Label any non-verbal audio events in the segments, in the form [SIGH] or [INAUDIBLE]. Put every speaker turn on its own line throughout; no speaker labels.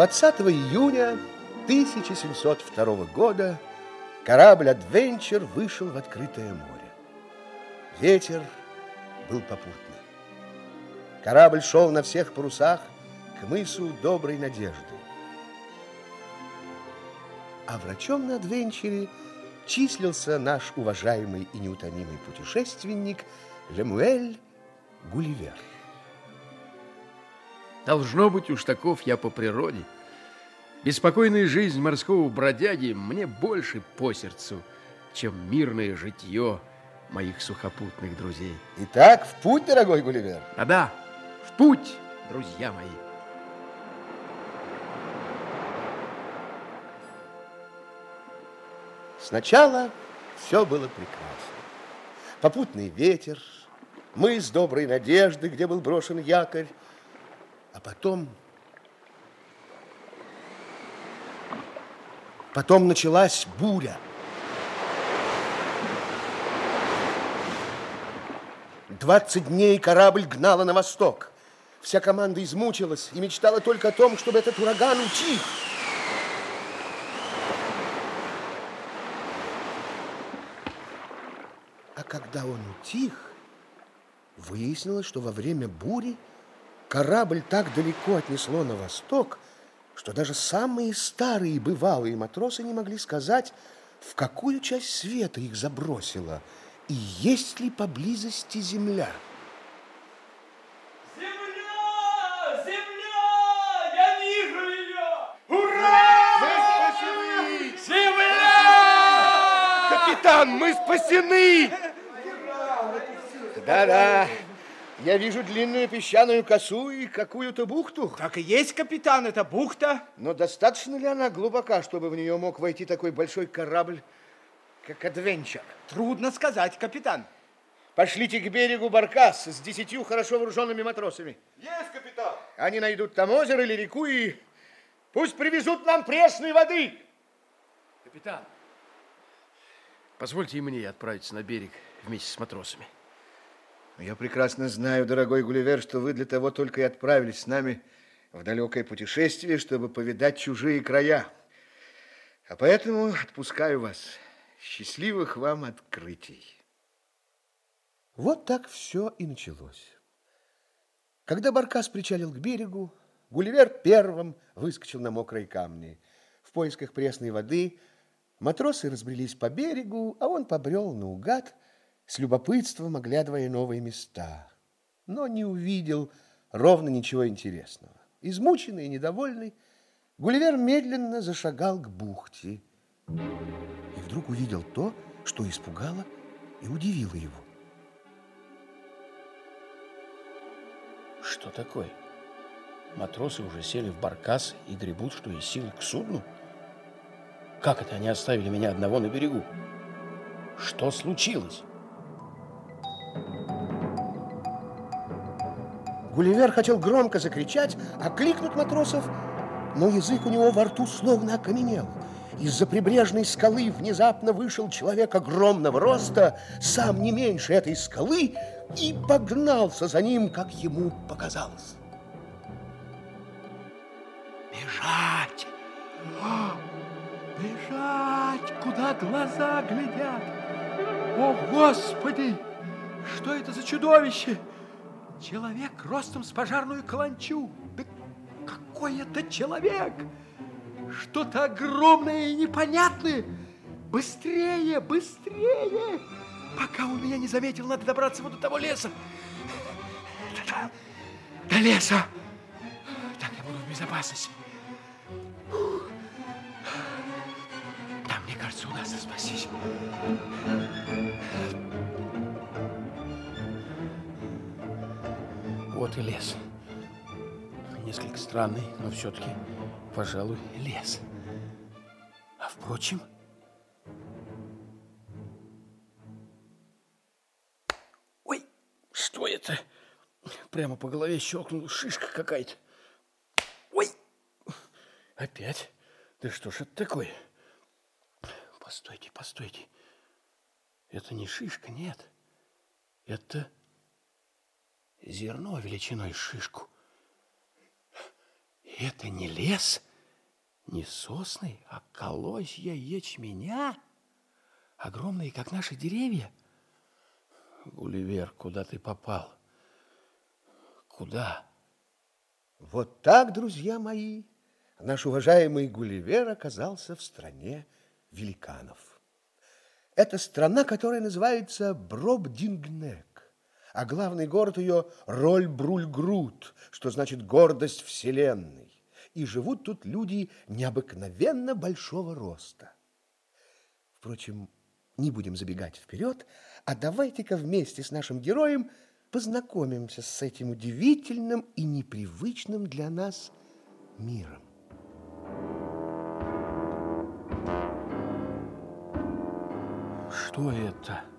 20 июня 1702 года корабль «Адвенчер» вышел в открытое море. Ветер был попутный. Корабль шел на всех парусах к мысу Доброй Надежды. А врачом на «Адвенчере» числился наш уважаемый и неутомимый путешественник Лемуэль Гулливер.
Должно быть, уж таков я по природе. Беспокойная жизнь морского бродяги мне больше по сердцу, чем мирное житье моих сухопутных друзей.
Итак, в путь, дорогой Гулливер.
Да-да, в путь, друзья мои.
Сначала все было прекрасно. Попутный ветер, мы с доброй надежды, где был брошен якорь, а потом... Потом началась буря. Двадцать дней корабль гнала на восток. Вся команда измучилась и мечтала только о том, чтобы этот ураган утих. А когда он утих, выяснилось, что во время бури Корабль так далеко отнесло на восток, что даже самые старые бывалые матросы не могли сказать, в какую часть света их забросило и есть ли поблизости земля.
Земля! Земля! Я вижу ее!
Ура! Мы спасены!
Земля!
Капитан, мы спасены!
Да-да, я вижу длинную песчаную косу и какую-то бухту.
Так и есть, капитан, это бухта.
Но достаточно ли она глубока, чтобы в нее мог войти такой большой корабль, как Адвенчер?
Трудно сказать, капитан.
Пошлите к берегу баркас с десятью хорошо вооруженными матросами.
Есть, капитан.
Они найдут там озеро или реку и пусть привезут нам пресной воды.
Капитан, позвольте и мне отправиться на берег вместе с матросами.
Я прекрасно знаю, дорогой Гулливер, что вы для того только и отправились с нами в далекое путешествие, чтобы повидать чужие края. А поэтому отпускаю вас. Счастливых вам открытий. Вот так все и началось. Когда Баркас причалил к берегу, Гулливер первым выскочил на мокрые камни. В поисках пресной воды матросы разбрелись по берегу, а он побрел наугад, с любопытством оглядывая новые места, но не увидел ровно ничего интересного. Измученный и недовольный, Гулливер медленно зашагал к бухте и вдруг увидел то, что испугало и удивило его.
Что такое? Матросы уже сели в баркас и гребут, что из силы к судну? Как это они оставили меня одного на берегу? Что случилось?
Гулливер хотел громко закричать, окликнуть матросов, но язык у него во рту словно окаменел. Из-за прибрежной скалы внезапно вышел человек огромного роста, сам не меньше этой скалы, и погнался за ним, как ему показалось.
Бежать! О, бежать! Куда глаза глядят? О, Господи! Что это за чудовище? Человек ростом с пожарную каланчу. Да какой это человек? Что-то огромное и непонятное. Быстрее, быстрее! Пока он меня не заметил, надо добраться вот до того леса. До, до леса. Так я буду в безопасности. Там, мне кажется, удастся спастись.
Вот и лес. Несколько странный, но все-таки, пожалуй, лес. А впрочем... Ой, что это? Прямо по голове щелкнула шишка какая-то. Ой, опять? Да что ж это такое? Постойте, постойте. Это не шишка, нет. Это зерно величиной шишку.
Это не лес, не сосны, а колосья ячменя, огромные, как наши деревья. Гулливер, куда ты попал? Куда?
Вот так, друзья мои, наш уважаемый Гулливер оказался в стране великанов. Это страна, которая называется Бробдингнек, а главный город ее Роль-Бруль-Грут, что значит гордость вселенной. И живут тут люди необыкновенно большого роста. Впрочем, не будем забегать вперед, а давайте-ка вместе с нашим героем познакомимся с этим удивительным и непривычным для нас миром.
Что это?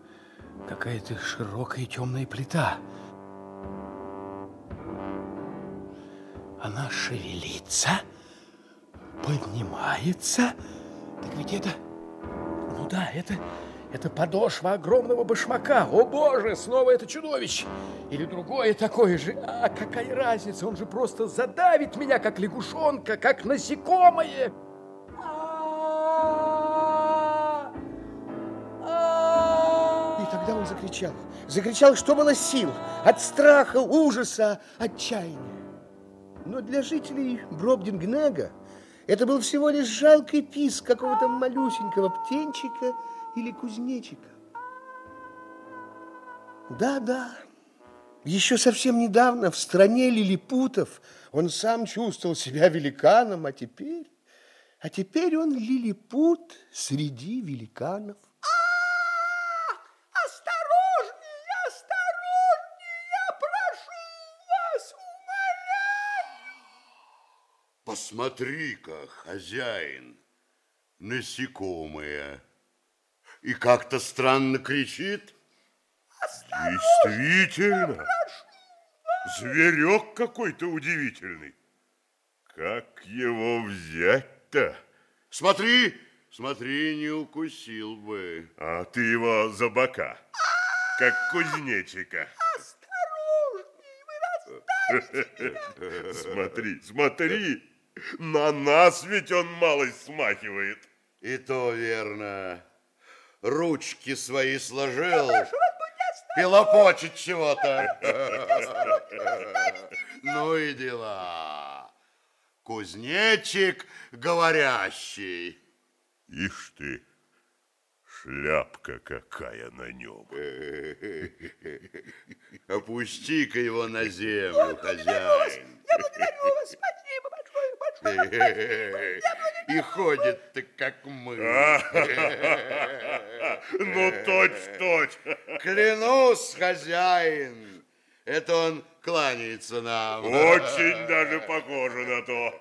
Какая-то широкая темная плита. Она шевелится, поднимается. Так ведь это... Ну да, это... Это подошва огромного башмака. О, боже, снова это чудовище. Или другое такое же. А какая разница? Он же просто задавит меня, как лягушонка, как насекомое.
Он закричал. Закричал, что было сил. От страха, ужаса, отчаяния. Но для жителей Бробдингнага это был всего лишь жалкий писк какого-то малюсенького птенчика или кузнечика. Да-да, еще совсем недавно в стране лилипутов он сам чувствовал себя великаном, а теперь... А теперь он лилипут среди великанов.
Посмотри-ка, хозяин, насекомое. И как-то странно кричит.
Действительно. Зверек какой-то удивительный. Как его взять-то?
Смотри, смотри, не укусил бы.
А ты его за бока, как кузнечика. [LAUGHS] Смотри, смотри, на нас ведь он малость смахивает.
И то верно. Ручки свои сложил. И лопочет чего-то. Ну и дела. Кузнечик говорящий.
Ишь ты, шляпка какая на нем.
Опусти-ка его на землю, хозяин.
Я благодарю вас, спасибо
И ходит-то, как мы.
Ну, точь-точь.
Клянусь, хозяин, это он кланяется нам.
Очень даже похоже на то.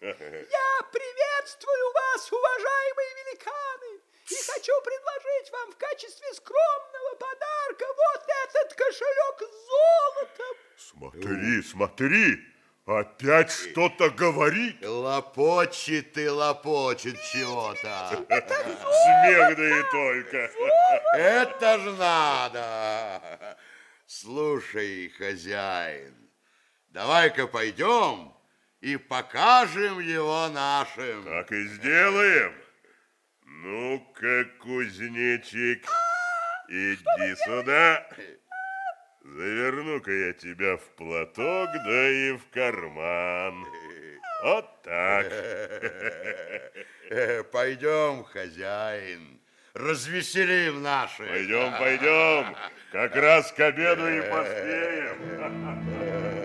Я приветствую вас, уважаемые великаны, и хочу предложить вам в качестве скромного подарка вот этот кошелек с золотом.
Смотри, смотри, опять что-то говорит.
Лопочет и лопочет чего-то.
Смех да и только.
Это ж надо. Слушай, хозяин, давай-ка пойдем и покажем его нашим.
Так и сделаем. Ну-ка, кузнечик, иди сюда. Заверну-ка я тебя в платок, да и в карман. Вот так.
Пойдем, хозяин, развеселим наших.
Пойдем, пойдем. Как раз к обеду и поспеем. [LAUGHS]